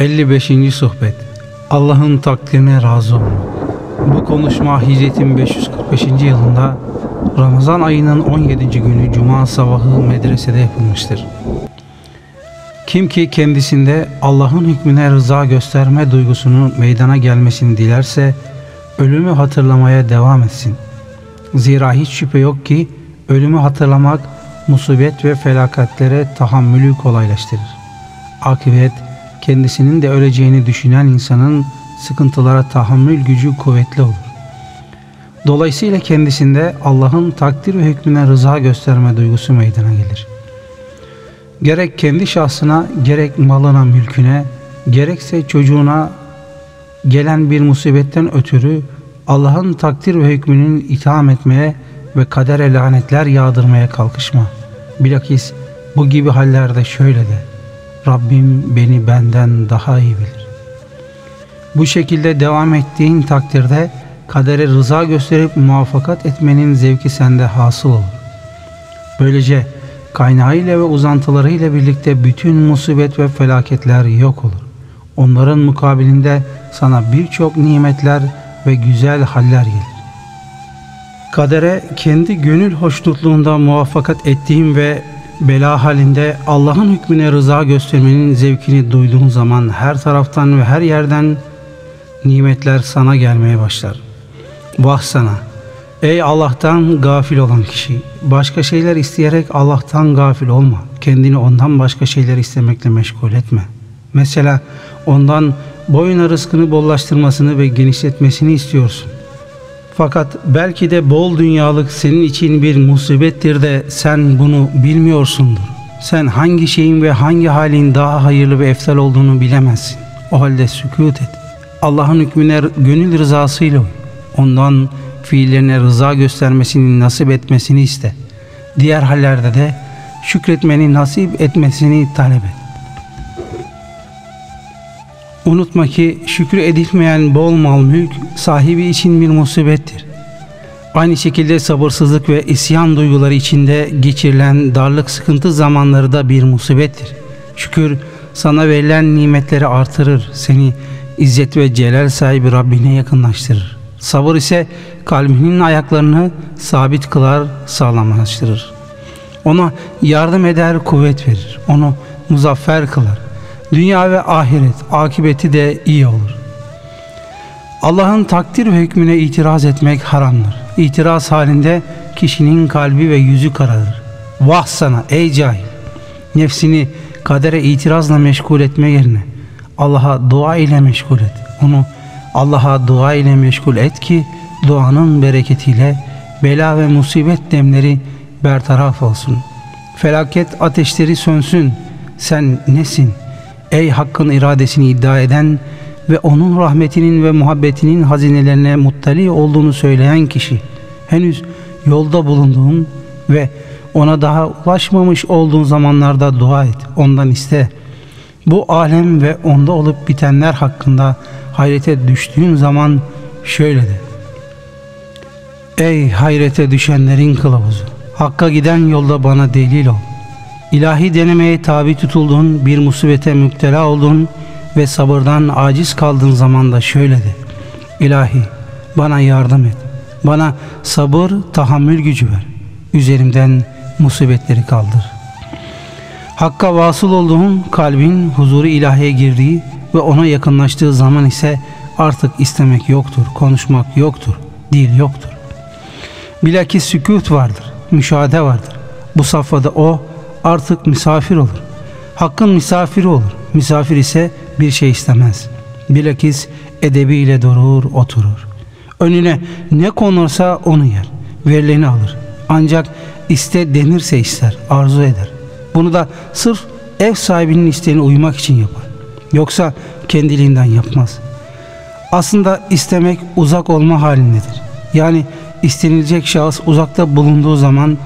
55. Sohbet Allah'ın takdirine razı olmak Bu konuşma Hicret'in 545. yılında Ramazan ayının 17. günü Cuma sabahı medresede yapılmıştır. Kim ki kendisinde Allah'ın hükmüne rıza gösterme duygusunun meydana gelmesini dilerse ölümü hatırlamaya devam etsin. Zira hiç şüphe yok ki ölümü hatırlamak musibet ve felakatlere tahammülü kolaylaştırır. Akibet kendisinin de öleceğini düşünen insanın sıkıntılara tahammül gücü kuvvetli olur. Dolayısıyla kendisinde Allah'ın takdir ve hükmüne rıza gösterme duygusu meydana gelir. Gerek kendi şahsına, gerek malına, mülküne, gerekse çocuğuna gelen bir musibetten ötürü Allah'ın takdir ve hükmünün itham etmeye ve kadere lanetler yağdırmaya kalkışma. Bilakis bu gibi hallerde şöyle de, Rabbim beni benden daha iyi bilir. Bu şekilde devam ettiğin takdirde kadere rıza gösterip muvaffakat etmenin zevki sende hasıl olur. Böylece kaynağıyla ve uzantılarıyla birlikte bütün musibet ve felaketler yok olur. Onların mukabilinde sana birçok nimetler ve güzel haller gelir. Kadere kendi gönül hoşnutluğunda muvaffakat ettiğim ve bela halinde Allah'ın hükmüne rıza göstermenin zevkini duyduğun zaman her taraftan ve her yerden nimetler sana gelmeye başlar. Vah sana! Ey Allah'tan gafil olan kişi! Başka şeyler isteyerek Allah'tan gafil olma. Kendini ondan başka şeyler istemekle meşgul etme. Mesela ondan boyuna rızkını bollaştırmasını ve genişletmesini istiyorsun. Fakat belki de bol dünyalık senin için bir musibettir de sen bunu bilmiyorsundur. Sen hangi şeyin ve hangi halin daha hayırlı ve eftal olduğunu bilemezsin. O halde sükut et. Allah'ın hükmüne gönül rızasıyla uy. Ondan fiillerine rıza göstermesini nasip etmesini iste. Diğer hallerde de şükretmeni nasip etmesini talep et. Unutma ki şükür edilmeyen bol mal mülk sahibi için bir musibettir. Aynı şekilde sabırsızlık ve isyan duyguları içinde geçirilen darlık sıkıntı zamanları da bir musibettir. Şükür sana verilen nimetleri artırır, seni izzet ve celal sahibi Rabbine yakınlaştırır. Sabır ise kalbinin ayaklarını sabit kılar, sağlamlaştırır. Ona yardım eder, kuvvet verir. Onu muzaffer kılar. Dünya ve ahiret akıbeti de iyi olur. Allah'ın takdir ve hükmüne itiraz etmek haramdır. İtiraz halinde kişinin kalbi ve yüzü kararır. Vah sana ey cahil! Nefsini kadere itirazla meşgul etme yerine Allah'a dua ile meşgul et. Onu Allah'a dua ile meşgul et ki duanın bereketiyle bela ve musibet demleri bertaraf olsun. Felaket ateşleri sönsün. Sen nesin? Ey Hakk'ın iradesini iddia eden ve onun rahmetinin ve muhabbetinin hazinelerine muttali olduğunu söyleyen kişi, henüz yolda bulunduğun ve ona daha ulaşmamış olduğun zamanlarda dua et, ondan iste. Bu alem ve onda olup bitenler hakkında hayrete düştüğün zaman şöyle de. Ey hayrete düşenlerin kılavuzu! Hakka giden yolda bana delil ol. İlahi denemeye tabi tutulduğun, bir musibete müptela oldun ve sabırdan aciz kaldığın zaman da şöyle de. İlahi bana yardım et. Bana sabır, tahammül gücü ver. Üzerimden musibetleri kaldır. Hakka vasıl olduğun kalbin huzuru ilahiye girdiği ve ona yakınlaştığı zaman ise artık istemek yoktur, konuşmak yoktur, dil yoktur. Bilakis sükut vardır, müşahede vardır. Bu safhada o artık misafir olur. Hakkın misafiri olur. Misafir ise bir şey istemez. Bilakis edebiyle durur, oturur. Önüne ne konursa onu yer. Verileni alır. Ancak iste denirse ister, arzu eder. Bunu da sırf ev sahibinin isteğine uymak için yapar. Yoksa kendiliğinden yapmaz. Aslında istemek uzak olma halindedir. Yani istenilecek şahıs uzakta bulunduğu zaman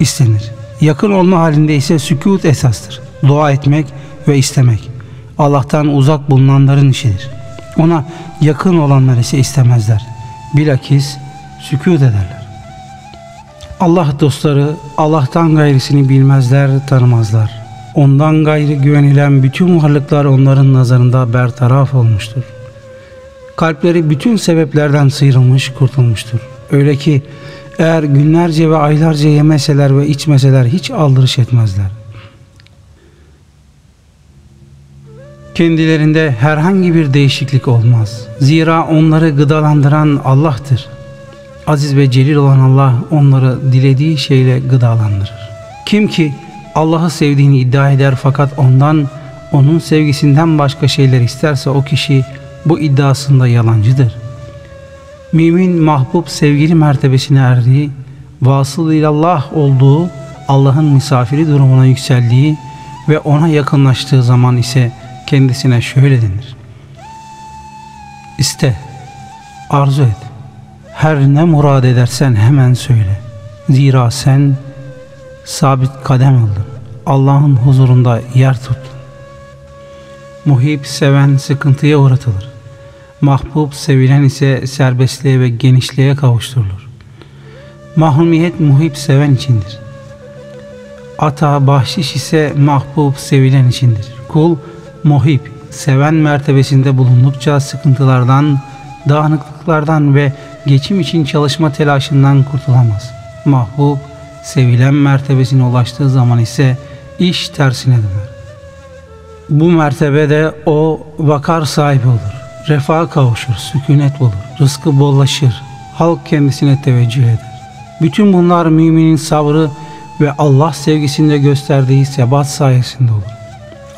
istenir. Yakın olma halinde ise sükut esastır. Dua etmek ve istemek. Allah'tan uzak bulunanların işidir. Ona yakın olanlar ise istemezler. Bilakis sükut ederler. Allah dostları Allah'tan gayrisini bilmezler, tanımazlar. Ondan gayrı güvenilen bütün varlıklar onların nazarında bertaraf olmuştur. Kalpleri bütün sebeplerden sıyrılmış, kurtulmuştur. Öyle ki eğer günlerce ve aylarca yemeseler ve içmeseler hiç aldırış etmezler. Kendilerinde herhangi bir değişiklik olmaz. Zira onları gıdalandıran Allah'tır. Aziz ve celil olan Allah onları dilediği şeyle gıdalandırır. Kim ki Allah'ı sevdiğini iddia eder fakat ondan onun sevgisinden başka şeyler isterse o kişi bu iddiasında yalancıdır. Mümin mahbub sevgili mertebesine erdiği, vasıl ilallah olduğu, Allah'ın misafiri durumuna yükseldiği ve ona yakınlaştığı zaman ise kendisine şöyle denir. İste, arzu et, her ne murad edersen hemen söyle. Zira sen sabit kadem oldun. Allah'ın huzurunda yer tuttun. Muhip seven sıkıntıya uğratılır. Mahbub sevilen ise serbestliğe ve genişliğe kavuşturulur. Mahrumiyet muhip seven içindir. Ata bahşiş ise mahbub sevilen içindir. Kul muhip seven mertebesinde bulundukça sıkıntılardan, dağınıklıklardan ve geçim için çalışma telaşından kurtulamaz. Mahbub sevilen mertebesine ulaştığı zaman ise iş tersine döner. Bu mertebede o vakar sahibi olur. Refaha kavuşur, sükunet bulur, rızkı bollaşır, halk kendisine teveccüh eder. Bütün bunlar müminin sabrı ve Allah sevgisinde gösterdiği sebat sayesinde olur.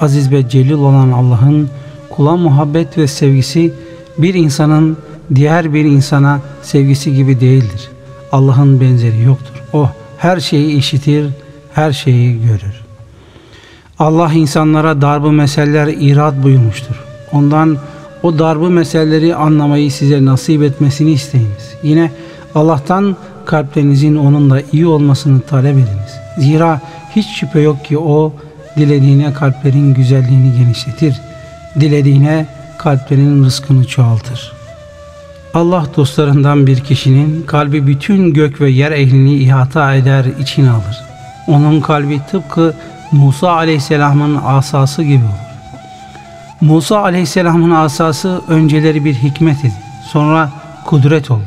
Aziz ve celil olan Allah'ın kula muhabbet ve sevgisi bir insanın diğer bir insana sevgisi gibi değildir. Allah'ın benzeri yoktur. O her şeyi işitir, her şeyi görür. Allah insanlara darbı meseleler irad buyurmuştur. Ondan o darbı meseleleri anlamayı size nasip etmesini isteyiniz. Yine Allah'tan kalplerinizin onunla iyi olmasını talep ediniz. Zira hiç şüphe yok ki o dilediğine kalplerin güzelliğini genişletir. Dilediğine kalplerin rızkını çoğaltır. Allah dostlarından bir kişinin kalbi bütün gök ve yer ehlini ihata eder, içine alır. Onun kalbi tıpkı Musa aleyhisselamın asası gibi olur. Musa aleyhisselamın asası önceleri bir hikmet idi. Sonra kudret oldu.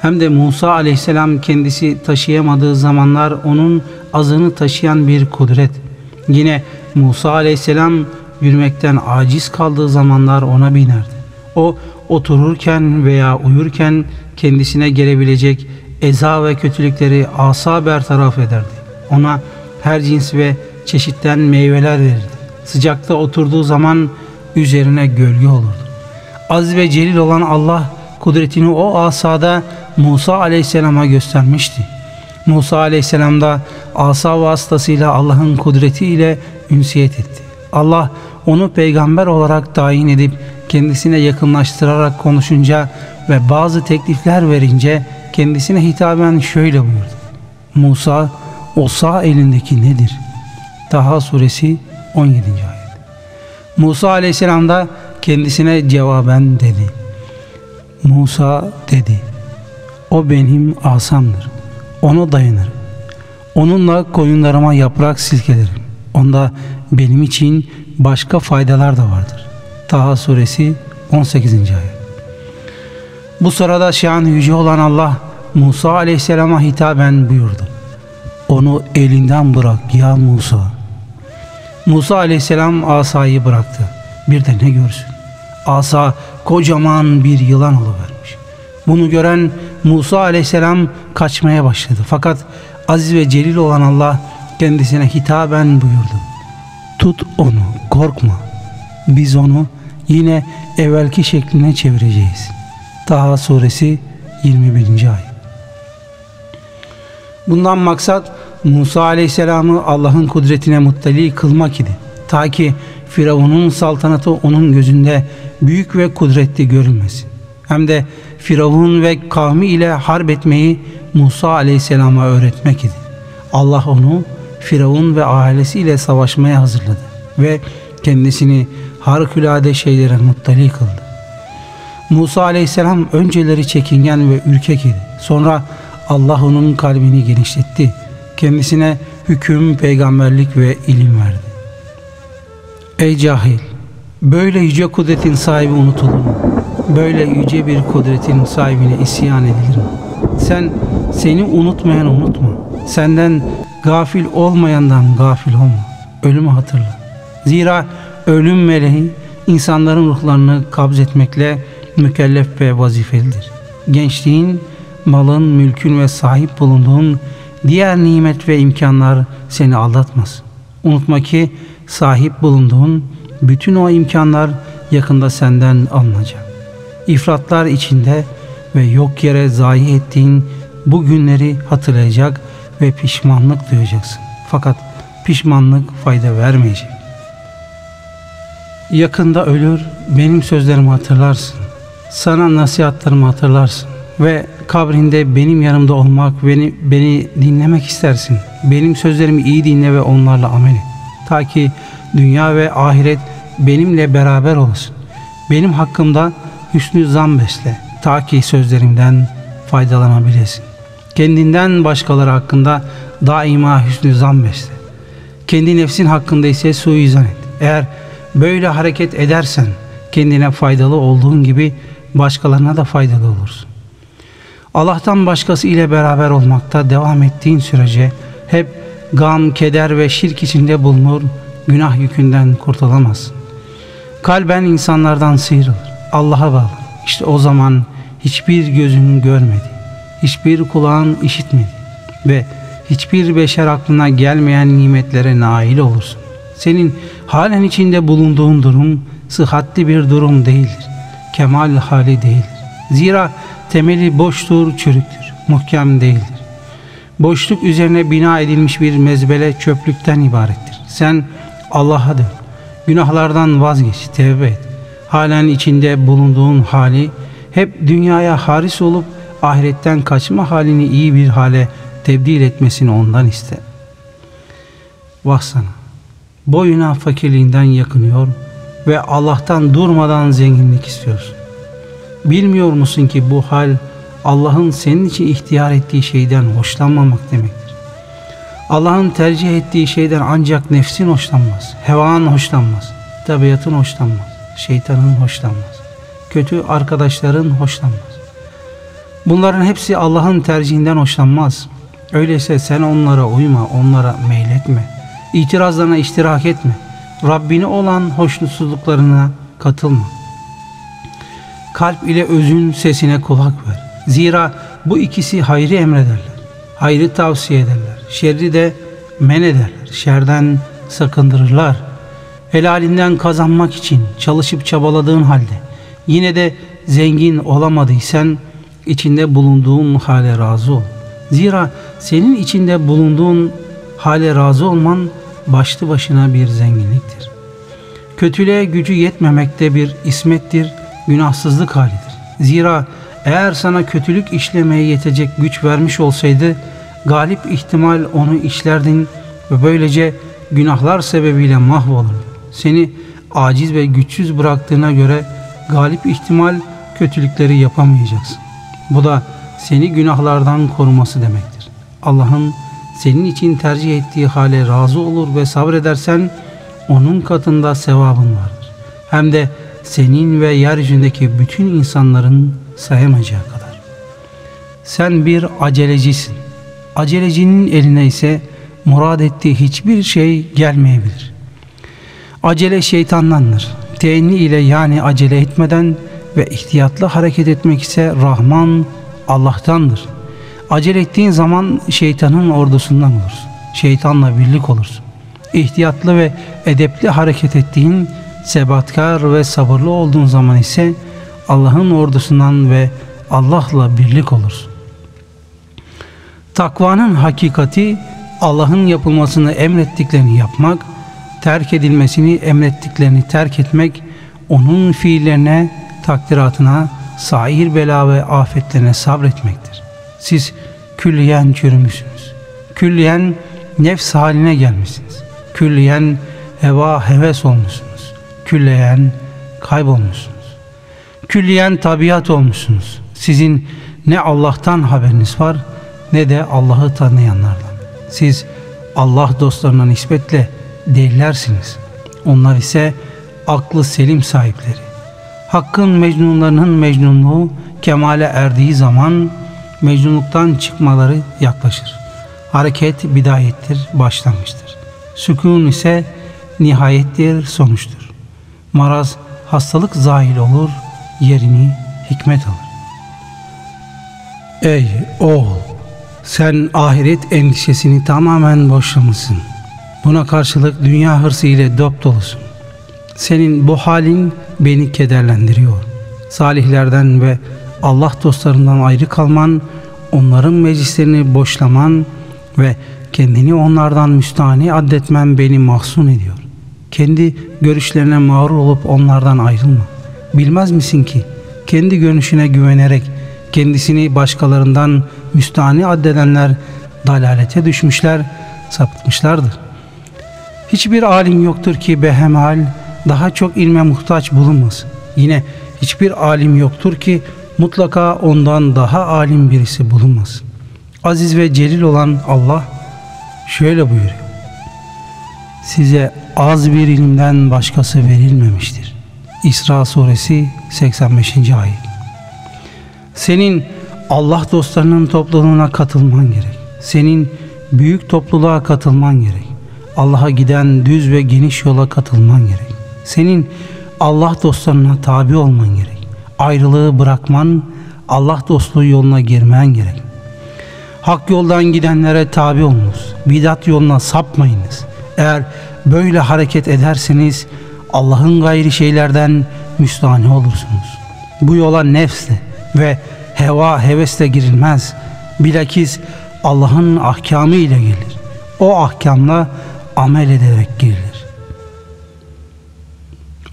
Hem de Musa aleyhisselam kendisi taşıyamadığı zamanlar onun azını taşıyan bir kudret. Yine Musa aleyhisselam yürümekten aciz kaldığı zamanlar ona binerdi. O otururken veya uyurken kendisine gelebilecek eza ve kötülükleri asa bertaraf ederdi. Ona her cins ve çeşitten meyveler verirdi. Sıcakta oturduğu zaman üzerine gölge olurdu. Az ve celil olan Allah kudretini o asada Musa aleyhisselama göstermişti. Musa aleyhisselam da asa vasıtasıyla Allah'ın kudretiyle ünsiyet etti. Allah onu peygamber olarak tayin edip kendisine yakınlaştırarak konuşunca ve bazı teklifler verince kendisine hitaben şöyle buyurdu. Musa o sağ elindeki nedir? Taha suresi 17. ayet. Musa aleyhisselam da kendisine cevaben dedi. Musa dedi. O benim asamdır. Ona dayanırım. Onunla koyunlarıma yaprak silkelerim. Onda benim için başka faydalar da vardır. Taha suresi 18. ayet. Bu sırada şan yüce olan Allah Musa aleyhisselama hitaben buyurdu. Onu elinden bırak ya Musa. Musa aleyhisselam asayı bıraktı. Bir de ne görsün? Asa kocaman bir yılan alıvermiş. Bunu gören Musa aleyhisselam kaçmaya başladı. Fakat aziz ve celil olan Allah kendisine hitaben buyurdu. Tut onu, korkma. Biz onu yine evvelki şekline çevireceğiz. Taha suresi 21. ayet. Bundan maksat Musa aleyhisselamı Allah'ın kudretine muttali kılmak idi. Ta ki Firavun'un saltanatı onun gözünde büyük ve kudretli görünmesin. Hem de Firavun ve kavmi ile harp etmeyi Musa aleyhisselama öğretmek idi. Allah onu Firavun ve ailesiyle savaşmaya hazırladı ve kendisini harikulade şeylere muttali kıldı. Musa aleyhisselam önceleri çekingen ve ürkek idi. Sonra Allah onun kalbini genişletti. Kendisine hüküm, peygamberlik ve ilim verdi. Ey cahil! Böyle yüce kudretin sahibi unutulur mu? Böyle yüce bir kudretin sahibine isyan edilir mi? Sen seni unutmayan unutma. Senden gafil olmayandan gafil olma. Ölümü hatırla. Zira ölüm meleği insanların ruhlarını kabz etmekle mükellef ve vazifelidir. Gençliğin, malın, mülkün ve sahip bulunduğun diğer nimet ve imkanlar seni aldatmaz. Unutma ki sahip bulunduğun bütün o imkanlar yakında senden alınacak. İfratlar içinde ve yok yere zayi ettiğin bu günleri hatırlayacak ve pişmanlık duyacaksın. Fakat pişmanlık fayda vermeyecek. Yakında ölür, benim sözlerimi hatırlarsın. Sana nasihatlarımı hatırlarsın. Ve kabrinde benim yanımda olmak, beni, beni dinlemek istersin. Benim sözlerimi iyi dinle ve onlarla amel et. Ta ki dünya ve ahiret benimle beraber olsun. Benim hakkımda hüsnü zan besle. Ta ki sözlerimden faydalanabilesin. Kendinden başkaları hakkında daima hüsnü zan besle. Kendi nefsin hakkında ise suizan et. Eğer böyle hareket edersen kendine faydalı olduğun gibi başkalarına da faydalı olursun. Allah'tan başkası ile beraber olmakta devam ettiğin sürece hep gam, keder ve şirk içinde bulunur, günah yükünden kurtulamazsın. Kalben insanlardan sıyrılır, Allah'a bağlı. İşte o zaman hiçbir gözün görmedi, hiçbir kulağın işitmedi ve hiçbir beşer aklına gelmeyen nimetlere nail olursun. Senin halen içinde bulunduğun durum sıhhatli bir durum değildir. Kemal hali değildir. Zira temeli boştur, çürüktür, muhkem değildir. Boşluk üzerine bina edilmiş bir mezbele çöplükten ibarettir. Sen Allah'a dön. Günahlardan vazgeç, tevbe et. Halen içinde bulunduğun hali hep dünyaya haris olup ahiretten kaçma halini iyi bir hale tebdil etmesini ondan iste. Vah sana! Boyuna fakirliğinden yakınıyor ve Allah'tan durmadan zenginlik istiyorsun. Bilmiyor musun ki bu hal Allah'ın senin için ihtiyar ettiği şeyden hoşlanmamak demektir. Allah'ın tercih ettiği şeyden ancak nefsin hoşlanmaz, hevan hoşlanmaz, tabiatın hoşlanmaz, şeytanın hoşlanmaz, kötü arkadaşların hoşlanmaz. Bunların hepsi Allah'ın tercihinden hoşlanmaz. Öyleyse sen onlara uyma, onlara meyletme. İtirazlarına iştirak etme. Rabbini olan hoşnutsuzluklarına katılma. Kalp ile özün sesine kulak ver. Zira bu ikisi hayrı emrederler. Hayrı tavsiye ederler. Şerri de men ederler. Şerden sakındırırlar. Helalinden kazanmak için çalışıp çabaladığın halde yine de zengin olamadıysan içinde bulunduğun hale razı ol. Zira senin içinde bulunduğun hale razı olman başlı başına bir zenginliktir. Kötülüğe gücü yetmemekte bir ismettir, günahsızlık halidir. Zira eğer sana kötülük işlemeye yetecek güç vermiş olsaydı, galip ihtimal onu işlerdin ve böylece günahlar sebebiyle mahvolur. Seni aciz ve güçsüz bıraktığına göre galip ihtimal kötülükleri yapamayacaksın. Bu da seni günahlardan koruması demektir. Allah'ın senin için tercih ettiği hale razı olur ve sabredersen onun katında sevabın vardır. Hem de senin ve yeryüzündeki bütün insanların sayamayacağı kadar. Sen bir acelecisin. Acelecinin eline ise murad ettiği hiçbir şey gelmeyebilir. Acele şeytandandır. Teenni ile yani acele etmeden ve ihtiyatlı hareket etmek ise Rahman Allah'tandır. Acele ettiğin zaman şeytanın ordusundan olursun. Şeytanla birlik olursun. İhtiyatlı ve edepli hareket ettiğin, sebatkar ve sabırlı olduğun zaman ise Allah'ın ordusundan ve Allah'la birlik olursun. Takvanın hakikati Allah'ın yapılmasını emrettiklerini yapmak, terk edilmesini emrettiklerini terk etmek, onun fiillerine, takdiratına, sair bela ve afetlerine sabretmektir. Siz külliyen çürümüşsünüz. Külliyen nefs haline gelmişsiniz. Külliyen heva heves olmuşsunuz. Külliyen kaybolmuşsunuz. Külliyen tabiat olmuşsunuz. Sizin ne Allah'tan haberiniz var ne de Allah'ı tanıyanlardan. Siz Allah dostlarına nispetle delilersiniz. Onlar ise aklı selim sahipleri. Hakkın mecnunlarının mecnunluğu kemale erdiği zaman mecnunluktan çıkmaları yaklaşır. Hareket bidayettir, başlangıçtır. Sükun ise nihayettir, sonuçtur. Maraz, hastalık zahil olur, yerini hikmet alır. Ey oğul! Sen ahiret endişesini tamamen boşlamışsın. Buna karşılık dünya hırsı ile dop dolusun. Senin bu halin beni kederlendiriyor. Salihlerden ve Allah dostlarından ayrı kalman, onların meclislerini boşlaman ve kendini onlardan müstahni addetmen beni mahzun ediyor. Kendi görüşlerine mağrur olup onlardan ayrılma. Bilmez misin ki kendi görünüşüne güvenerek kendisini başkalarından müstahni addedenler dalalete düşmüşler, sapıtmışlardır. Hiçbir alim yoktur ki behemal daha çok ilme muhtaç bulunmasın. Yine hiçbir alim yoktur ki mutlaka ondan daha alim birisi bulunmasın. Aziz ve celil olan Allah şöyle buyuruyor. Size az bir ilimden başkası verilmemiştir. İsra suresi 85. ayet. Senin Allah dostlarının topluluğuna katılman gerek. Senin büyük topluluğa katılman gerek. Allah'a giden düz ve geniş yola katılman gerek. Senin Allah dostlarına tabi olman gerek. Ayrılığı bırakman, Allah dostluğu yoluna girmen gerek. Hak yoldan gidenlere tabi olunuz. Bidat yoluna sapmayınız. Eğer böyle hareket ederseniz Allah'ın gayri şeylerden müstahane olursunuz. Bu yola nefsle ve heva hevesle girilmez. Bilakis Allah'ın ahkamı ile gelir. O ahkamla amel ederek girilir.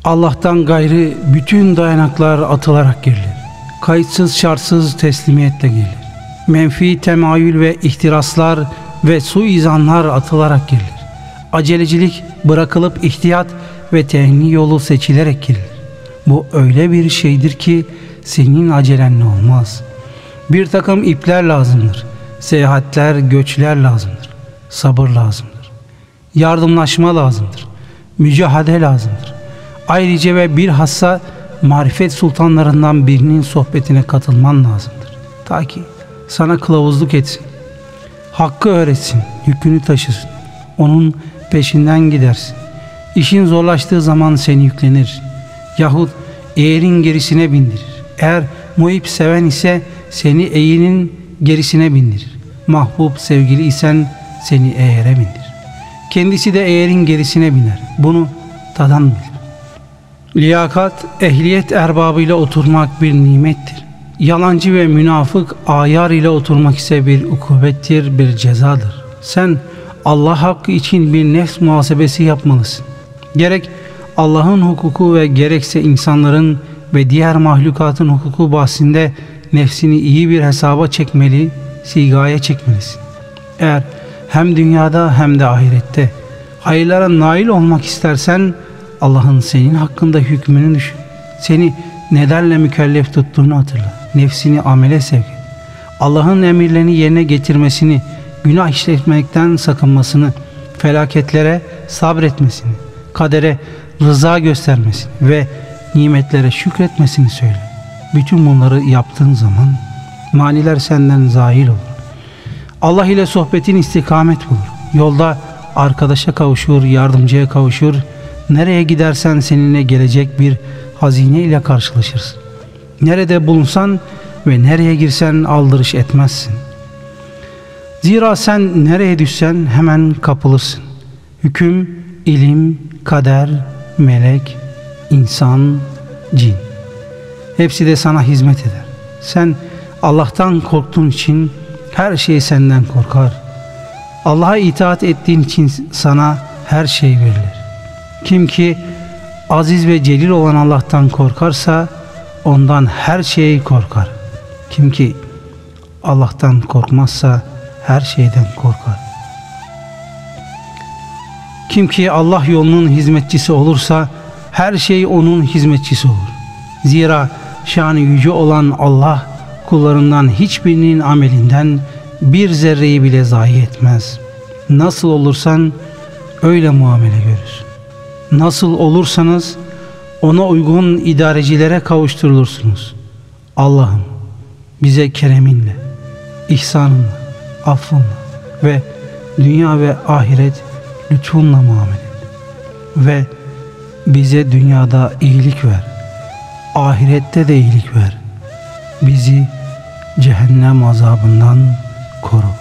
Allah'tan gayrı bütün dayanaklar atılarak girilir. Kayıtsız şartsız teslimiyetle girilir. Menfi temayül ve ihtiraslar ve suizanlar atılarak girilir. Acelecilik bırakılıp ihtiyat ve tehni yolu seçilerek girilir. Bu öyle bir şeydir ki senin acelenle olmaz. Bir takım ipler lazımdır. Seyahatler, göçler lazımdır. Sabır lazımdır. Yardımlaşma lazımdır. Mücahede lazımdır. Ayrıca ve bir hassa marifet sultanlarından birinin sohbetine katılman lazımdır. Ta ki sana kılavuzluk etsin. Hakkı öğretsin, yükünü taşısın. Onun peşinden gidersin. İşin zorlaştığı zaman seni yüklenir. Yahut eğerin gerisine bindirir. Eğer muhip seven ise seni eğinin gerisine bindirir. Mahbub sevgili isen seni eğere bindirir. Kendisi de eğerin gerisine biner. Bunu tadan bilir. Liyakat, ehliyet erbabıyla oturmak bir nimettir. Yalancı ve münafık ayar ile oturmak ise bir ukubettir, bir cezadır. Sen Allah hakkı için bir nefs muhasebesi yapmalısın. Gerek Allah'ın hukuku ve gerekse insanların ve diğer mahlukatın hukuku bahsinde nefsini iyi bir hesaba çekmeli, sigaya çekmelisin. Eğer hem dünyada hem de ahirette hayırlara nail olmak istersen Allah'ın senin hakkında hükmünü düşün. Seni nelerle mükellef tuttuğunu hatırla. Nefsini amele sevk. Allah'ın emirlerini yerine getirmesini, günah işletmekten sakınmasını, felaketlere sabretmesini, kadere rıza göstermesini ve nimetlere şükretmesini söyle. Bütün bunları yaptığın zaman maniler senden zahil olur. Allah ile sohbetin istikamet bulur. Yolda arkadaşa kavuşur, yardımcıya kavuşur. Nereye gidersen seninle gelecek bir hazine ile karşılaşırsın. Nerede bulunsan ve nereye girsen aldırış etmezsin. Zira sen nereye düşsen hemen kapılırsın. Hüküm, ilim, kader, melek, insan, cin. Hepsi de sana hizmet eder. Sen Allah'tan korktuğun için her şey senden korkar. Allah'a itaat ettiğin için sana her şey verilir. Kim ki aziz ve celil olan Allah'tan korkarsa ondan her şey korkar. Kim ki Allah'tan korkmazsa her şeyden korkar. Kim ki Allah yolunun hizmetçisi olursa her şey onun hizmetçisi olur. Zira şanı yüce olan Allah kullarından hiçbirinin amelinden bir zerreyi bile zayi etmez. Nasıl olursan öyle muamele görürsün. Nasıl olursanız ona uygun idarecilere kavuşturulursunuz. Allah'ım bize kereminle, ihsanınla, affınla ve dünya ve ahiret lütfunla muamele et. Ve bize dünyada iyilik ver, ahirette de iyilik ver. Bizi cehennem azabından koru.